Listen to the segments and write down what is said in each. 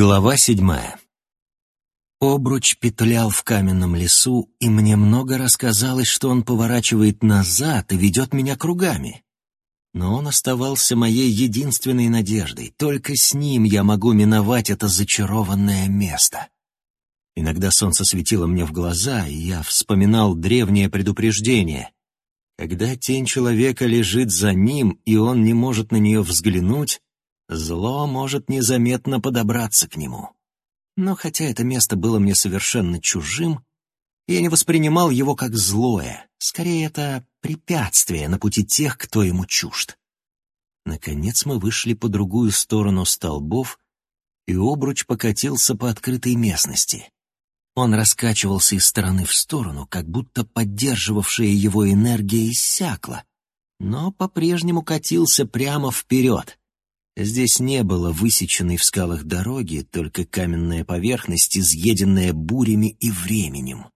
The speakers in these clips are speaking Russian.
Глава седьмая. Обруч петлял в каменном лесу, и мне много рассказалось, что он поворачивает назад и ведет меня кругами. Но он оставался моей единственной надеждой. Только с ним я могу миновать это зачарованное место. Иногда солнце светило мне в глаза, и я вспоминал древнее предупреждение. Когда тень человека лежит за ним, и он не может на нее взглянуть, Зло может незаметно подобраться к нему. Но хотя это место было мне совершенно чужим, я не воспринимал его как злое. Скорее, это препятствие на пути тех, кто ему чужд. Наконец мы вышли по другую сторону столбов, и обруч покатился по открытой местности. Он раскачивался из стороны в сторону, как будто поддерживавшая его энергия иссякла, но по-прежнему катился прямо вперед. Здесь не было высеченной в скалах дороги, только каменная поверхность, изъеденная бурями и временем.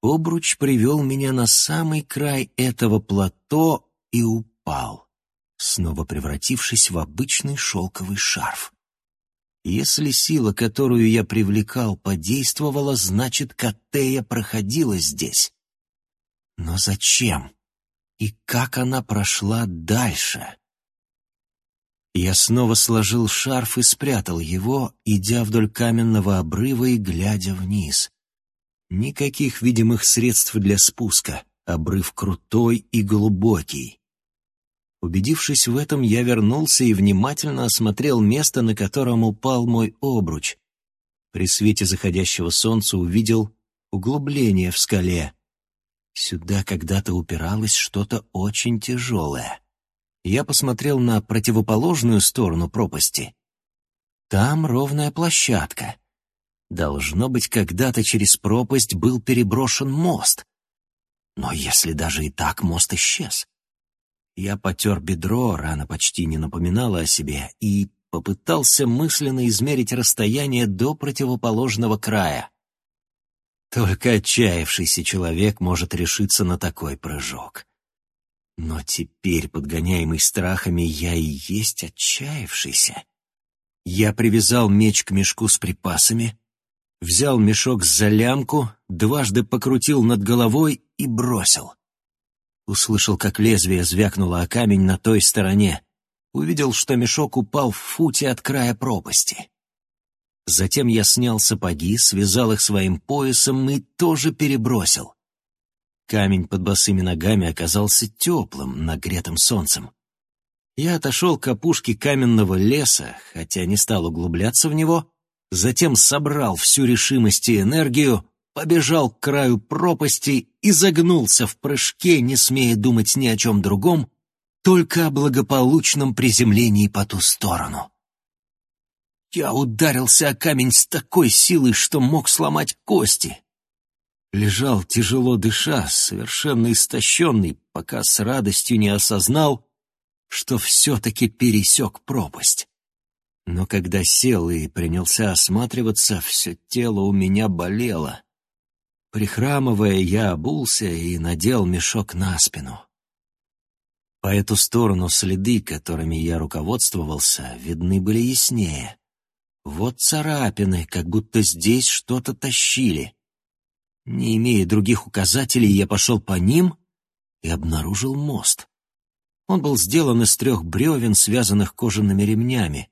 Обруч привел меня на самый край этого плато и упал, снова превратившись в обычный шелковый шарф. Если сила, которую я привлекал, подействовала, значит, Катея проходила здесь. Но зачем? И как она прошла дальше? Я снова сложил шарф и спрятал его, идя вдоль каменного обрыва и глядя вниз. Никаких видимых средств для спуска, обрыв крутой и глубокий. Убедившись в этом, я вернулся и внимательно осмотрел место, на котором упал мой обруч. При свете заходящего солнца увидел углубление в скале. Сюда когда-то упиралось что-то очень тяжелое я посмотрел на противоположную сторону пропасти. Там ровная площадка. Должно быть, когда-то через пропасть был переброшен мост. Но если даже и так мост исчез. Я потер бедро, рана почти не напоминала о себе, и попытался мысленно измерить расстояние до противоположного края. Только отчаявшийся человек может решиться на такой прыжок. Но теперь, подгоняемый страхами, я и есть отчаявшийся. Я привязал меч к мешку с припасами, взял мешок за лямку, дважды покрутил над головой и бросил. Услышал, как лезвие звякнуло о камень на той стороне. Увидел, что мешок упал в футе от края пропасти. Затем я снял сапоги, связал их своим поясом и тоже перебросил. Камень под босыми ногами оказался теплым, нагретым солнцем. Я отошел к опушке каменного леса, хотя не стал углубляться в него, затем собрал всю решимость и энергию, побежал к краю пропасти и загнулся в прыжке, не смея думать ни о чем другом, только о благополучном приземлении по ту сторону. Я ударился о камень с такой силой, что мог сломать кости лежал тяжело дыша, совершенно истощенный, пока с радостью не осознал, что все-таки пересек пропасть. Но когда сел и принялся осматриваться, все тело у меня болело. Прихрамывая, я обулся и надел мешок на спину. По эту сторону следы, которыми я руководствовался, видны были яснее. Вот царапины, как будто здесь что-то тащили — не имея других указателей, я пошел по ним и обнаружил мост. Он был сделан из трех бревен, связанных кожаными ремнями.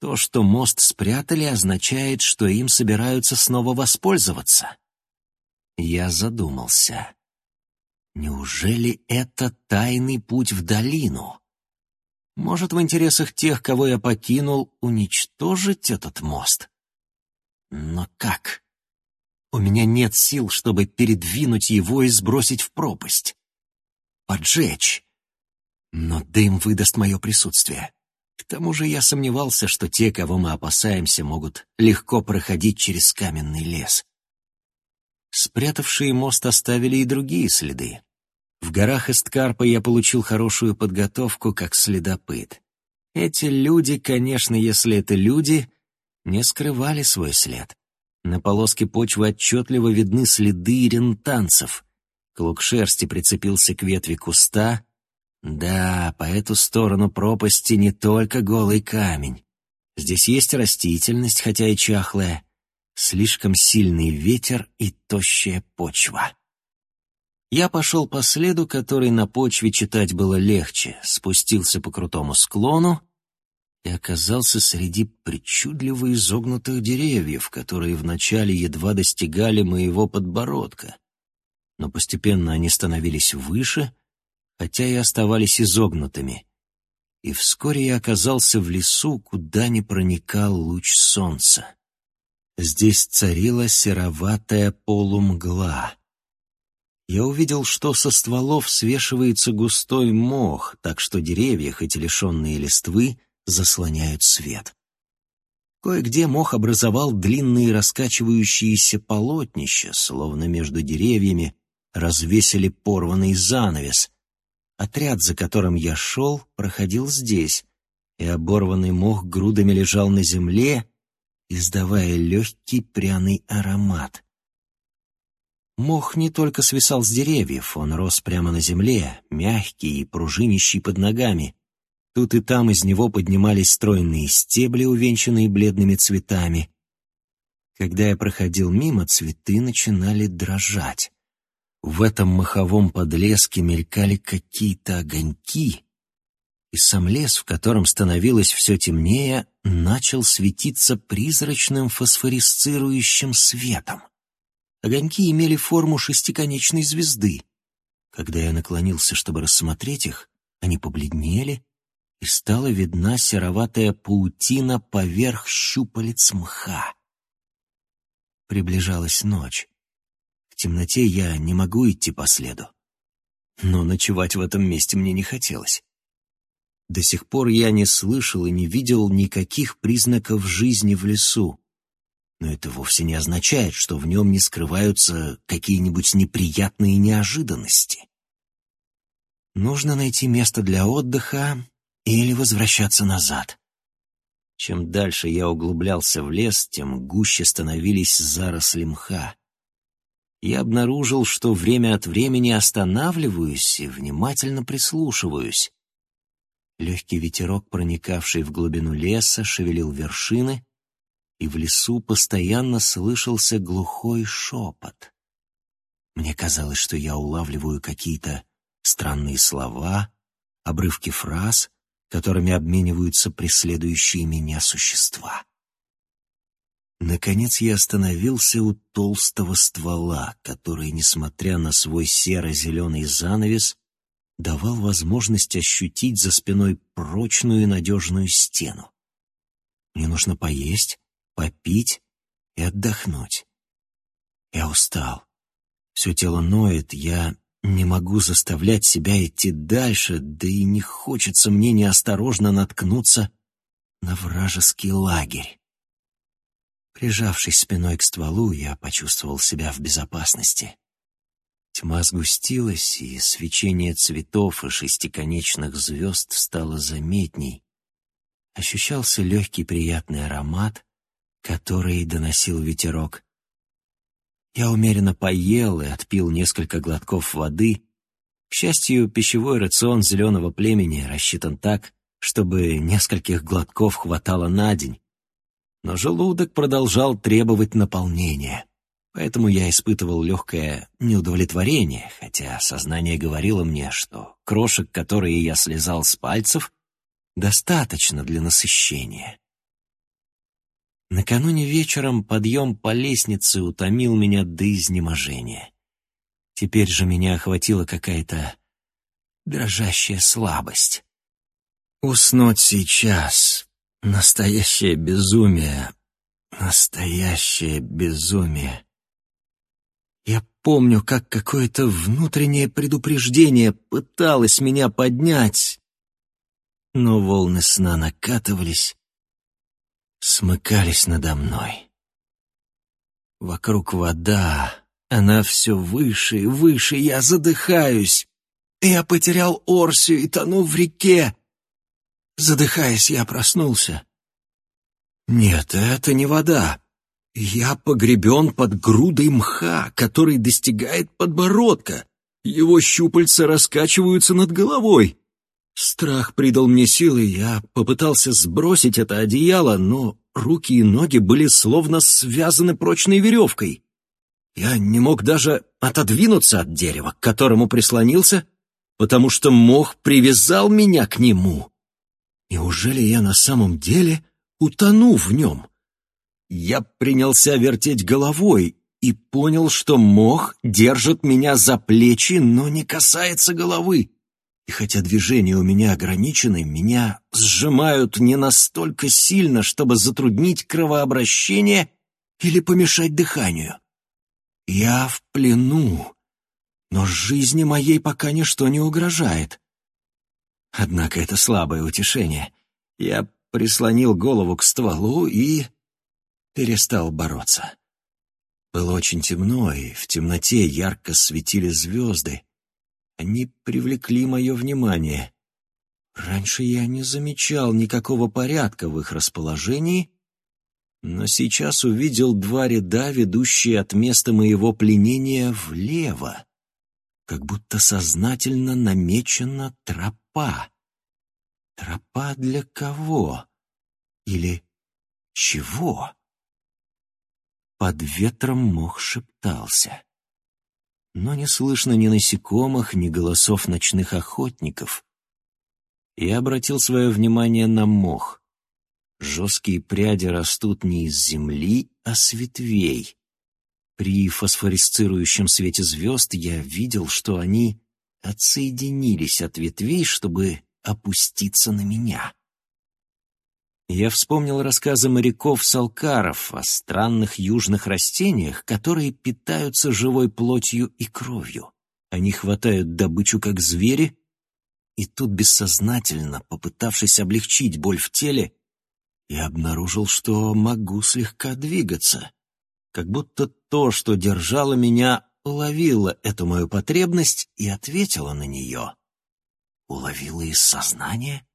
То, что мост спрятали, означает, что им собираются снова воспользоваться. Я задумался. Неужели это тайный путь в долину? Может, в интересах тех, кого я покинул, уничтожить этот мост? Но как? У меня нет сил, чтобы передвинуть его и сбросить в пропасть. Поджечь. Но дым выдаст мое присутствие. К тому же я сомневался, что те, кого мы опасаемся, могут легко проходить через каменный лес. Спрятавшие мост оставили и другие следы. В горах Эсткарпа я получил хорошую подготовку как следопыт. Эти люди, конечно, если это люди, не скрывали свой след. На полоске почвы отчетливо видны следы рентанцев. Клок шерсти прицепился к ветви куста. Да, по эту сторону пропасти не только голый камень. Здесь есть растительность, хотя и чахлая, слишком сильный ветер и тощая почва. Я пошел по следу, который на почве читать было легче, спустился по крутому склону и оказался среди причудливо изогнутых деревьев, которые вначале едва достигали моего подбородка. Но постепенно они становились выше, хотя и оставались изогнутыми. И вскоре я оказался в лесу, куда не проникал луч солнца. Здесь царила сероватая полумгла. Я увидел, что со стволов свешивается густой мох, так что деревья, хоть и лишенные листвы, заслоняют свет. Кое-где мох образовал длинные раскачивающиеся полотнища, словно между деревьями развесили порванный занавес. Отряд, за которым я шел, проходил здесь, и оборванный мох грудами лежал на земле, издавая легкий пряный аромат. Мох не только свисал с деревьев, он рос прямо на земле, мягкий и пружинищий под ногами. Тут и там из него поднимались стройные стебли, увенчанные бледными цветами. Когда я проходил мимо, цветы начинали дрожать. В этом маховом подлеске мелькали какие-то огоньки, и сам лес, в котором становилось все темнее, начал светиться призрачным фосфорисцирующим светом. Огоньки имели форму шестиконечной звезды. Когда я наклонился, чтобы рассмотреть их, они побледнели, и стала видна сероватая паутина поверх щупалец мха. Приближалась ночь. В темноте я не могу идти по следу. Но ночевать в этом месте мне не хотелось. До сих пор я не слышал и не видел никаких признаков жизни в лесу. Но это вовсе не означает, что в нем не скрываются какие-нибудь неприятные неожиданности. Нужно найти место для отдыха или возвращаться назад. Чем дальше я углублялся в лес, тем гуще становились заросли мха. Я обнаружил, что время от времени останавливаюсь и внимательно прислушиваюсь. Легкий ветерок, проникавший в глубину леса, шевелил вершины, и в лесу постоянно слышался глухой шепот. Мне казалось, что я улавливаю какие-то странные слова, обрывки фраз, которыми обмениваются преследующие меня существа. Наконец я остановился у толстого ствола, который, несмотря на свой серо-зеленый занавес, давал возможность ощутить за спиной прочную и надежную стену. Мне нужно поесть, попить и отдохнуть. Я устал. Все тело ноет, я не могу заставлять себя идти дальше, да и не хочется мне неосторожно наткнуться на вражеский лагерь. Прижавшись спиной к стволу, я почувствовал себя в безопасности. Тьма сгустилась, и свечение цветов и шестиконечных звезд стало заметней. Ощущался легкий приятный аромат, который доносил ветерок. Я умеренно поел и отпил несколько глотков воды. К счастью, пищевой рацион зеленого племени рассчитан так, чтобы нескольких глотков хватало на день. Но желудок продолжал требовать наполнения. Поэтому я испытывал легкое неудовлетворение, хотя сознание говорило мне, что крошек, которые я слезал с пальцев, достаточно для насыщения. Накануне вечером подъем по лестнице утомил меня до изнеможения. Теперь же меня охватила какая-то дрожащая слабость. Уснуть сейчас — настоящее безумие, настоящее безумие. Я помню, как какое-то внутреннее предупреждение пыталось меня поднять, но волны сна накатывались, смыкались надо мной. Вокруг вода, она все выше и выше, я задыхаюсь. Я потерял Орсию и тону в реке. Задыхаясь, я проснулся. Нет, это не вода. Я погребен под грудой мха, который достигает подбородка. Его щупальца раскачиваются над головой. Страх придал мне силы, я попытался сбросить это одеяло, но руки и ноги были словно связаны прочной веревкой. Я не мог даже отодвинуться от дерева, к которому прислонился, потому что мох привязал меня к нему. Неужели я на самом деле утону в нем? Я принялся вертеть головой и понял, что мох держит меня за плечи, но не касается головы. И хотя движения у меня ограничены, меня сжимают не настолько сильно, чтобы затруднить кровообращение или помешать дыханию. Я в плену, но жизни моей пока ничто не угрожает. Однако это слабое утешение. Я прислонил голову к стволу и перестал бороться. Было очень темно, и в темноте ярко светили звезды. Они привлекли мое внимание. Раньше я не замечал никакого порядка в их расположении, но сейчас увидел два ряда, ведущие от места моего пленения влево, как будто сознательно намечена тропа. Тропа для кого? Или чего? Под ветром мох шептался. Но не слышно ни насекомых, ни голосов ночных охотников. Я обратил свое внимание на мох. Жесткие пряди растут не из земли, а с ветвей. При фосфорисцирующем свете звезд я видел, что они отсоединились от ветвей, чтобы опуститься на меня. Я вспомнил рассказы моряков-салкаров о странных южных растениях, которые питаются живой плотью и кровью. Они хватают добычу как звери, и тут бессознательно, попытавшись облегчить боль в теле, я обнаружил, что могу слегка двигаться, как будто то, что держало меня, уловило эту мою потребность и ответило на нее. Уловило из сознания?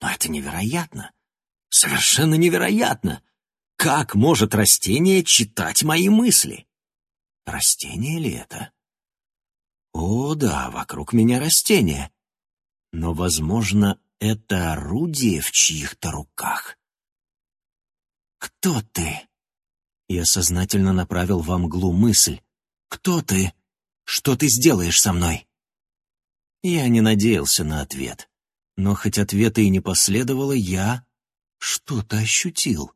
Но это невероятно. Совершенно невероятно! Как может растение читать мои мысли? Растение ли это? О, да, вокруг меня растение. Но, возможно, это орудие в чьих-то руках. «Кто ты?» Я сознательно направил во мглу мысль. «Кто ты? Что ты сделаешь со мной?» Я не надеялся на ответ. Но хоть ответа и не последовало, я что-то ощутил.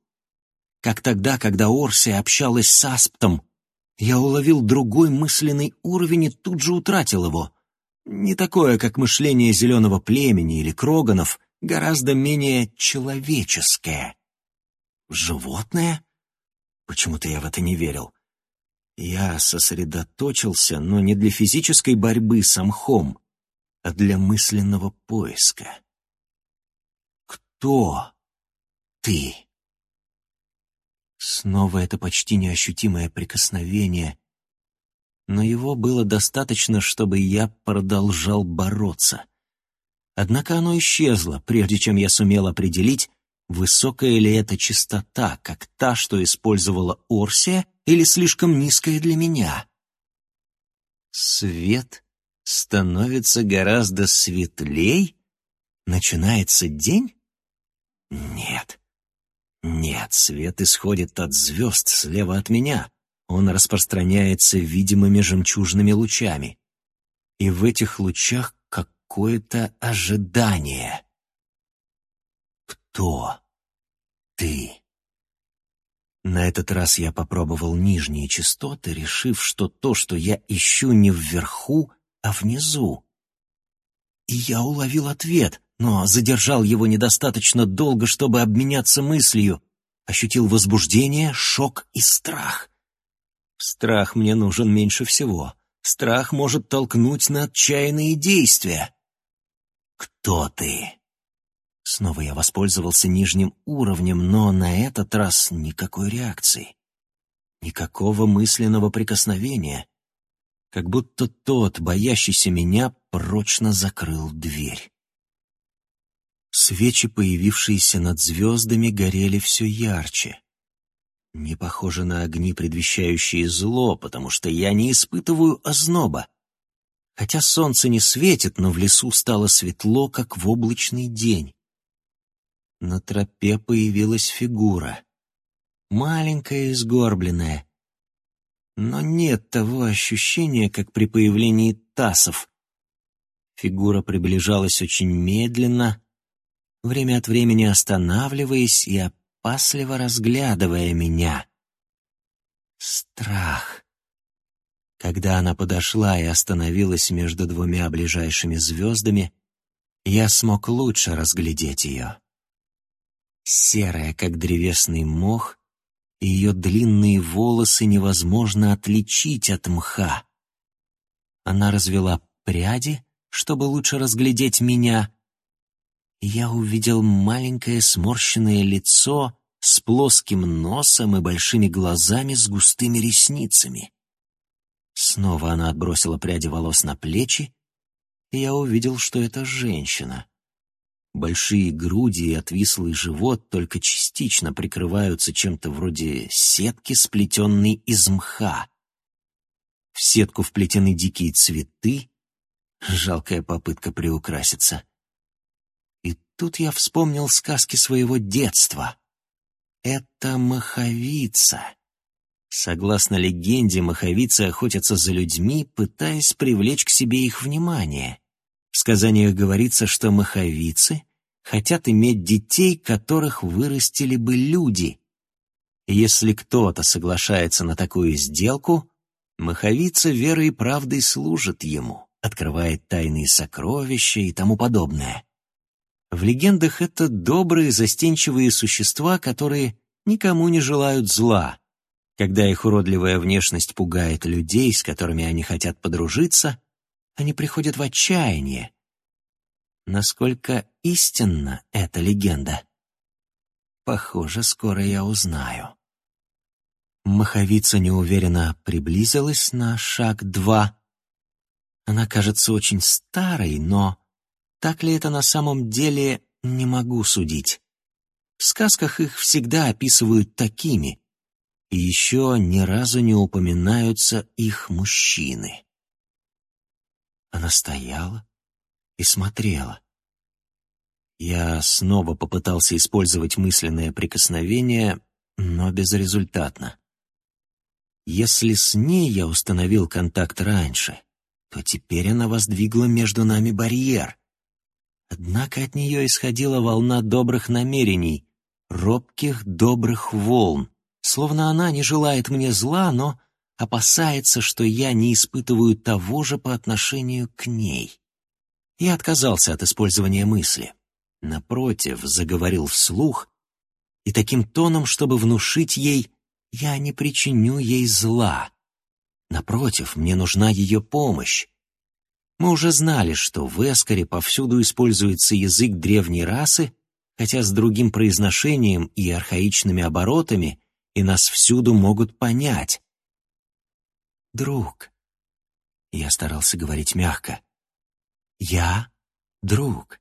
Как тогда, когда Орсия общалась с Асптом, я уловил другой мысленный уровень и тут же утратил его. Не такое, как мышление зеленого племени или кроганов, гораздо менее человеческое. Животное? Почему-то я в это не верил. Я сосредоточился, но не для физической борьбы с мхом, а для мысленного поиска. Кто ты. Снова это почти неощутимое прикосновение, но его было достаточно, чтобы я продолжал бороться. Однако оно исчезло, прежде чем я сумел определить, высокая ли это частота, как та, что использовала Орсия, или слишком низкая для меня. Свет становится гораздо светлей? Начинается день? Нет. Нет, свет исходит от звезд слева от меня. Он распространяется видимыми жемчужными лучами. И в этих лучах какое-то ожидание. Кто ты? На этот раз я попробовал нижние частоты, решив, что то, что я ищу, не вверху, а внизу. И я уловил ответ но задержал его недостаточно долго, чтобы обменяться мыслью. Ощутил возбуждение, шок и страх. Страх мне нужен меньше всего. Страх может толкнуть на отчаянные действия. «Кто ты?» Снова я воспользовался нижним уровнем, но на этот раз никакой реакции. Никакого мысленного прикосновения. Как будто тот, боящийся меня, прочно закрыл дверь. Свечи, появившиеся над звездами, горели все ярче. Не похоже на огни, предвещающие зло, потому что я не испытываю озноба. хотя солнце не светит, но в лесу стало светло, как в облачный день. На тропе появилась фигура. Маленькая и сгорбленная. Но нет того ощущения, как при появлении тасов. Фигура приближалась очень медленно, время от времени останавливаясь и опасливо разглядывая меня. Страх. Когда она подошла и остановилась между двумя ближайшими звездами, я смог лучше разглядеть ее. Серая, как древесный мох, и ее длинные волосы невозможно отличить от мха. Она развела пряди, чтобы лучше разглядеть меня, я увидел маленькое сморщенное лицо с плоским носом и большими глазами с густыми ресницами. Снова она отбросила пряди волос на плечи, и я увидел, что это женщина. Большие груди и отвислый живот только частично прикрываются чем-то вроде сетки, сплетенной из мха. В сетку вплетены дикие цветы, жалкая попытка приукраситься. Тут я вспомнил сказки своего детства. Это маховица. Согласно легенде, маховицы охотятся за людьми, пытаясь привлечь к себе их внимание. В сказаниях говорится, что маховицы хотят иметь детей, которых вырастили бы люди. если кто-то соглашается на такую сделку, маховица верой и правдой служит ему, открывает тайные сокровища и тому подобное. В легендах это добрые, застенчивые существа, которые никому не желают зла, когда их уродливая внешность пугает людей, с которыми они хотят подружиться, они приходят в отчаяние. Насколько истинна эта легенда? Похоже, скоро я узнаю. Маховица неуверенно приблизилась на шаг два. Она кажется очень старой, но так ли это на самом деле, не могу судить. В сказках их всегда описывают такими, и еще ни разу не упоминаются их мужчины. Она стояла и смотрела. Я снова попытался использовать мысленное прикосновение, но безрезультатно. Если с ней я установил контакт раньше, то теперь она воздвигла между нами барьер. Однако от нее исходила волна добрых намерений, робких добрых волн словно она не желает мне зла, но опасается, что я не испытываю того же по отношению к ней. Я отказался от использования мысли. Напротив, заговорил вслух, и таким тоном, чтобы внушить ей, я не причиню ей зла. Напротив, мне нужна ее помощь. Мы уже знали, что в Эскаре повсюду используется язык древней расы, хотя с другим произношением и архаичными оборотами, и нас всюду могут понять. Друг. Я старался говорить мягко. Я друг.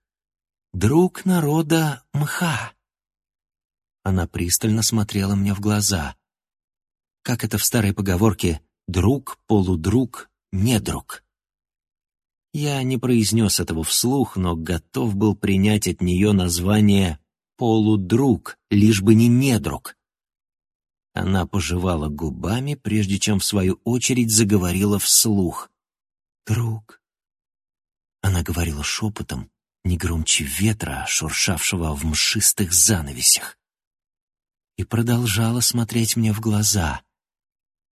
Друг народа Мха. Она пристально смотрела мне в глаза. Как это в старой поговорке «друг, полудруг, недруг». Я не произнес этого вслух, но готов был принять от нее название «полудруг», лишь бы не недруг. Она пожевала губами, прежде чем в свою очередь заговорила вслух. «Друг». Она говорила шепотом, не громче ветра, шуршавшего в мшистых занавесях. И продолжала смотреть мне в глаза.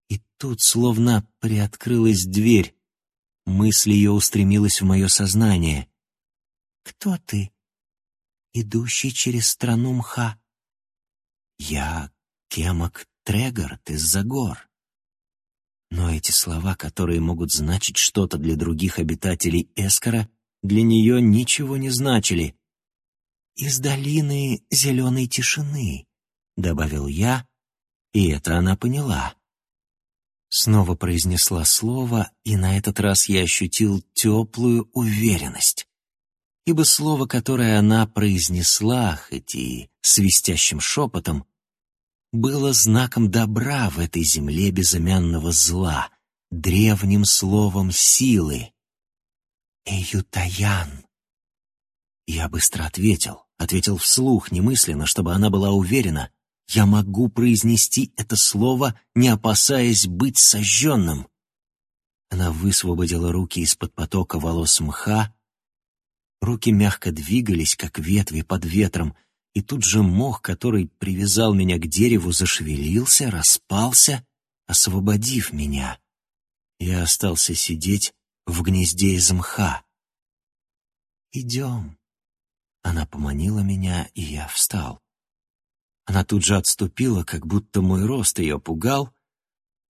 И тут словно приоткрылась дверь. Мысль ее устремилась в мое сознание. «Кто ты, идущий через страну мха?» «Я Кемок Трегард из-за гор. Но эти слова, которые могут значить что-то для других обитателей Эскара, для нее ничего не значили. «Из долины зеленой тишины», — добавил я, и это она поняла. Снова произнесла слово, и на этот раз я ощутил теплую уверенность. Ибо слово, которое она произнесла, хоть и свистящим шепотом, было знаком добра в этой земле безымянного зла, древним словом силы. Эютаян. Я быстро ответил, ответил вслух, немысленно, чтобы она была уверена. Я могу произнести это слово, не опасаясь быть сожженным. Она высвободила руки из-под потока волос мха. Руки мягко двигались, как ветви под ветром, и тут же мох, который привязал меня к дереву, зашевелился, распался, освободив меня. Я остался сидеть в гнезде из мха. «Идем». Она поманила меня, и я встал. Она тут же отступила, как будто мой рост ее пугал,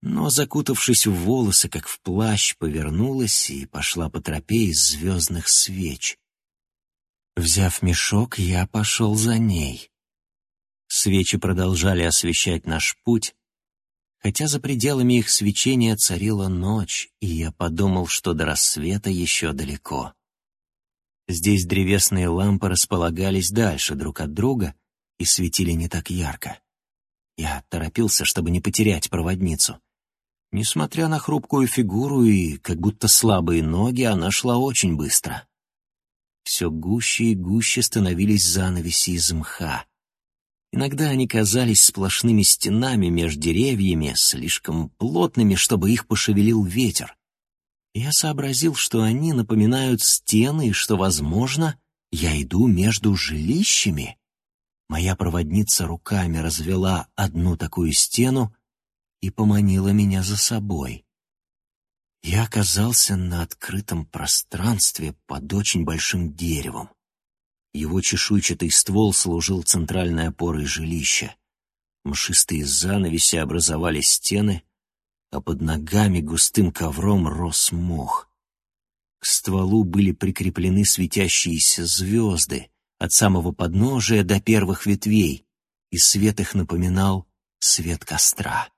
но, закутавшись в волосы, как в плащ, повернулась и пошла по тропе из звездных свеч. Взяв мешок, я пошел за ней. Свечи продолжали освещать наш путь, хотя за пределами их свечения царила ночь, и я подумал, что до рассвета еще далеко. Здесь древесные лампы располагались дальше друг от друга и светили не так ярко. Я торопился, чтобы не потерять проводницу. Несмотря на хрупкую фигуру и как будто слабые ноги, она шла очень быстро. Все гуще и гуще становились занавеси из мха. Иногда они казались сплошными стенами между деревьями, слишком плотными, чтобы их пошевелил ветер. Я сообразил, что они напоминают стены и что, возможно, я иду между жилищами. Моя проводница руками развела одну такую стену и поманила меня за собой. Я оказался на открытом пространстве под очень большим деревом. Его чешуйчатый ствол служил центральной опорой жилища. Мшистые занавеси образовали стены, а под ногами густым ковром рос мох. К стволу были прикреплены светящиеся звезды от самого подножия до первых ветвей, и свет их напоминал свет костра.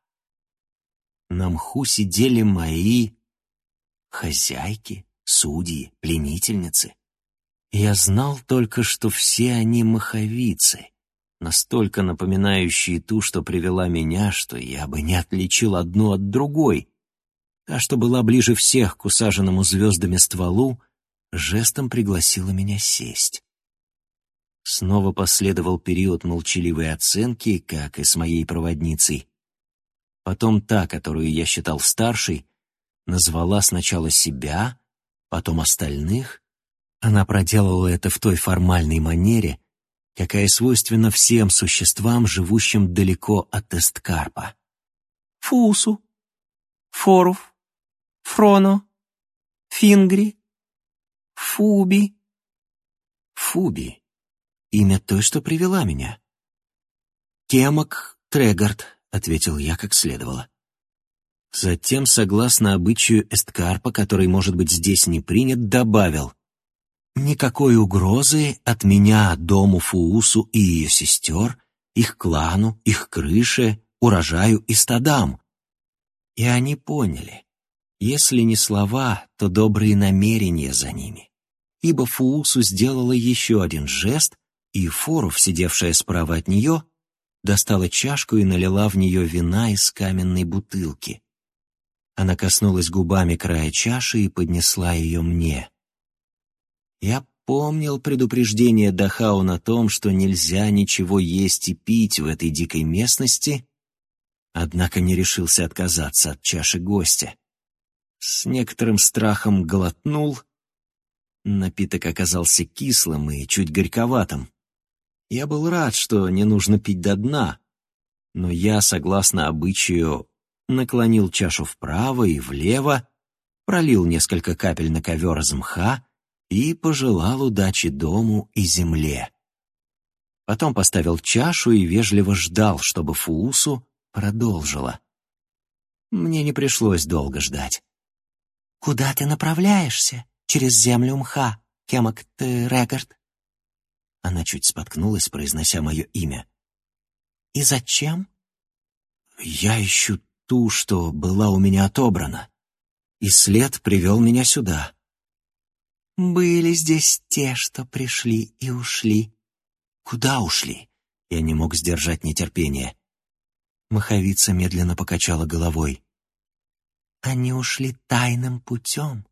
На мху сидели мои хозяйки, судьи, пленительницы. Я знал только, что все они маховицы, настолько напоминающие ту, что привела меня, что я бы не отличил одну от другой. Та, что была ближе всех к усаженному звездами стволу, жестом пригласила меня сесть. Снова последовал период молчаливой оценки, как и с моей проводницей. Потом та, которую я считал старшей, назвала сначала себя, потом остальных. Она проделала это в той формальной манере, какая свойственна всем существам, живущим далеко от Эсткарпа. Фусу, Форуф, Фроно, Фингри, Фуби. Фуби — имя той, что привела меня. Кемок Трегард, — ответил я как следовало. Затем, согласно обычаю Эсткарпа, который, может быть, здесь не принят, добавил — Никакой угрозы от меня дому Фуусу и ее сестер, их клану, их крыше, урожаю и стадам. И они поняли, если не слова, то добрые намерения за ними. Ибо Фуусу сделала еще один жест, и Форуф, сидевшая справа от нее, достала чашку и налила в нее вина из каменной бутылки. Она коснулась губами края чаши и поднесла ее мне. Я помнил предупреждение Дахау на том, что нельзя ничего есть и пить в этой дикой местности, однако не решился отказаться от чаши гостя. С некоторым страхом глотнул. Напиток оказался кислым и чуть горьковатым. Я был рад, что не нужно пить до дна, но я, согласно обычаю, наклонил чашу вправо и влево, пролил несколько капель на ковер из мха и пожелал удачи дому и земле. Потом поставил чашу и вежливо ждал, чтобы Фуусу продолжила. Мне не пришлось долго ждать. «Куда ты направляешься? Через землю мха, Кемок ты, Регард?» Она чуть споткнулась, произнося мое имя. «И зачем?» «Я ищу ту, что была у меня отобрана, и след привел меня сюда. Были здесь те, что пришли и ушли. Куда ушли? Я не мог сдержать нетерпение. Маховица медленно покачала головой. Они ушли тайным путем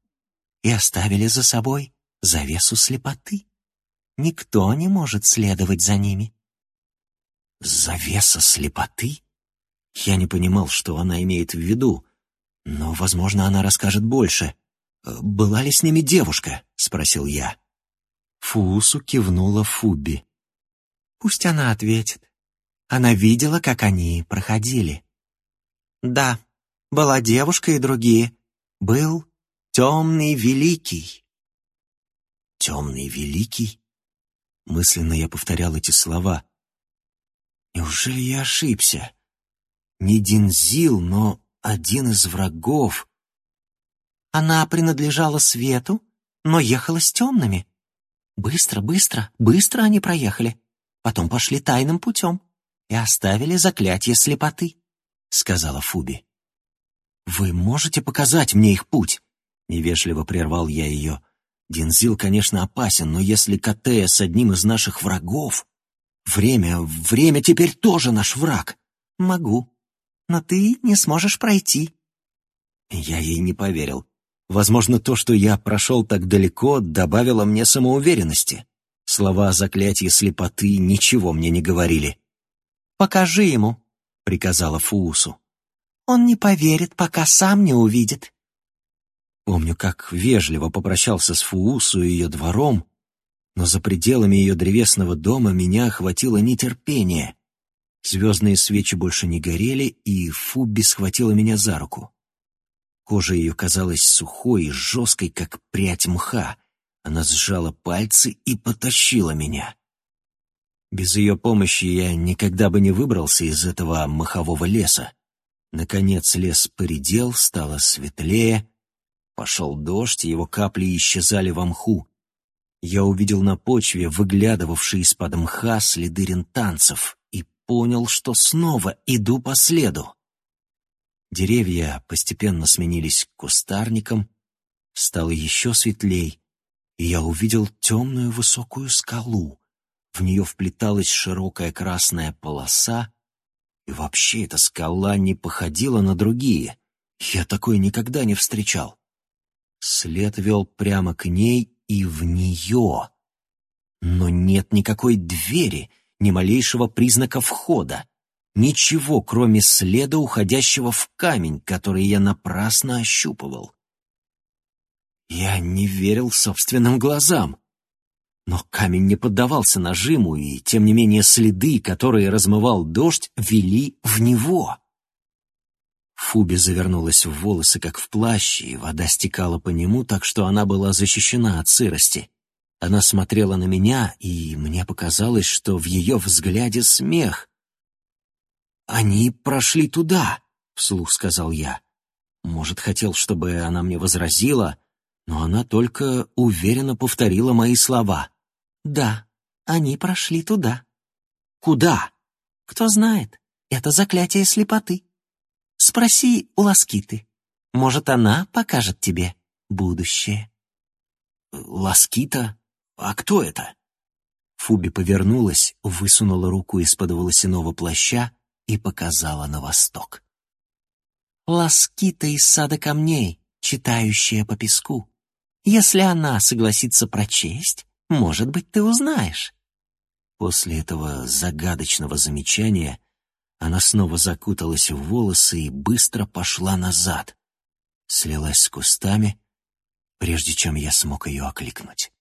и оставили за собой завесу слепоты. Никто не может следовать за ними. Завеса слепоты? Я не понимал, что она имеет в виду, но, возможно, она расскажет больше. «Была ли с ними девушка?» — спросил я. Фуусу кивнула Фуби. «Пусть она ответит. Она видела, как они проходили». «Да, была девушка и другие. Был темный великий». «Темный великий?» Мысленно я повторял эти слова. «Неужели я ошибся? Не Динзил, но один из врагов». Она принадлежала свету, но ехала с темными. Быстро, быстро, быстро они проехали. Потом пошли тайным путем и оставили заклятие слепоты, — сказала Фуби. «Вы можете показать мне их путь?» — невежливо прервал я ее. «Динзил, конечно, опасен, но если Катея с одним из наших врагов...» «Время, время теперь тоже наш враг!» «Могу, но ты не сможешь пройти». Я ей не поверил. Возможно, то, что я прошел так далеко, добавило мне самоуверенности. Слова о заклятии слепоты ничего мне не говорили. «Покажи ему», — приказала Фуусу. «Он не поверит, пока сам не увидит». Помню, как вежливо попрощался с Фуусу и ее двором, но за пределами ее древесного дома меня охватило нетерпение. Звездные свечи больше не горели, и Фуби схватила меня за руку. Кожа ее казалась сухой и жесткой, как прядь мха. Она сжала пальцы и потащила меня. Без ее помощи я никогда бы не выбрался из этого махового леса. Наконец лес поредел, стало светлее. Пошел дождь, и его капли исчезали во мху. Я увидел на почве выглядывавшие из-под мха следы рентанцев и понял, что снова иду по следу. Деревья постепенно сменились кустарником, стало еще светлей, и я увидел темную высокую скалу. В нее вплеталась широкая красная полоса, и вообще эта скала не походила на другие. Я такой никогда не встречал. След вел прямо к ней и в нее. Но нет никакой двери, ни малейшего признака входа. Ничего, кроме следа, уходящего в камень, который я напрасно ощупывал. Я не верил собственным глазам. Но камень не поддавался нажиму, и, тем не менее, следы, которые размывал дождь, вели в него. Фуби завернулась в волосы, как в плащ, и вода стекала по нему, так что она была защищена от сырости. Она смотрела на меня, и мне показалось, что в ее взгляде смех, «Они прошли туда», — вслух сказал я. Может, хотел, чтобы она мне возразила, но она только уверенно повторила мои слова. «Да, они прошли туда». «Куда?» «Кто знает, это заклятие слепоты. Спроси у Ласкиты. Может, она покажет тебе будущее». «Ласкита? А кто это?» Фуби повернулась, высунула руку из-под волосяного плаща и показала на восток. «Ласкита из сада камней, читающая по песку. Если она согласится прочесть, может быть, ты узнаешь». После этого загадочного замечания она снова закуталась в волосы и быстро пошла назад, слилась с кустами, прежде чем я смог ее окликнуть.